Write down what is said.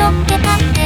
そっけたって